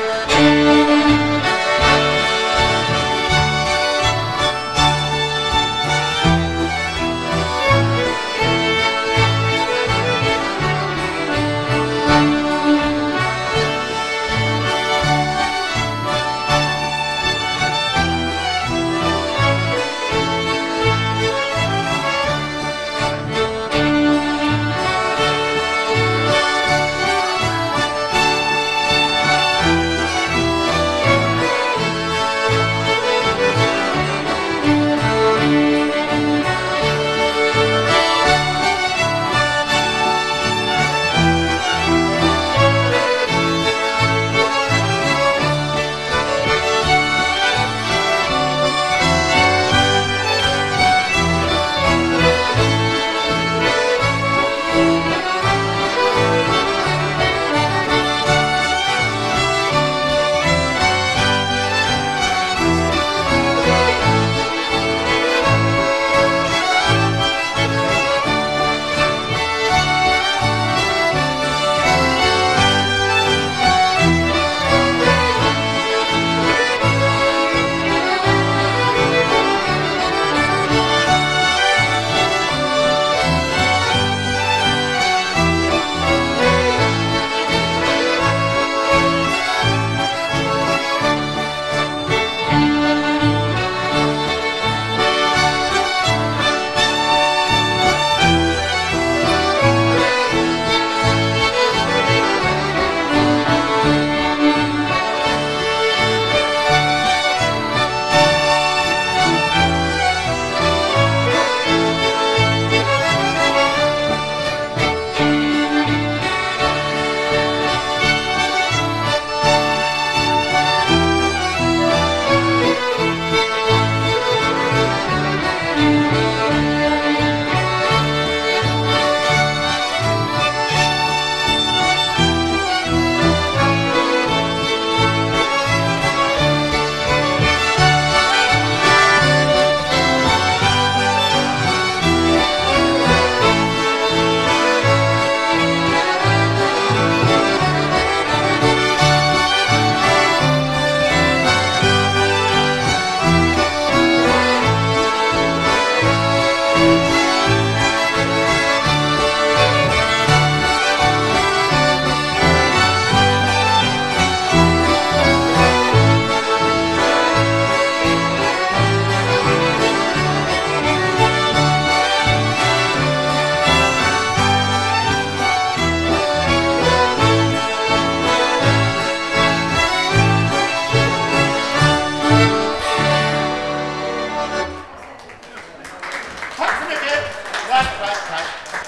Yeah.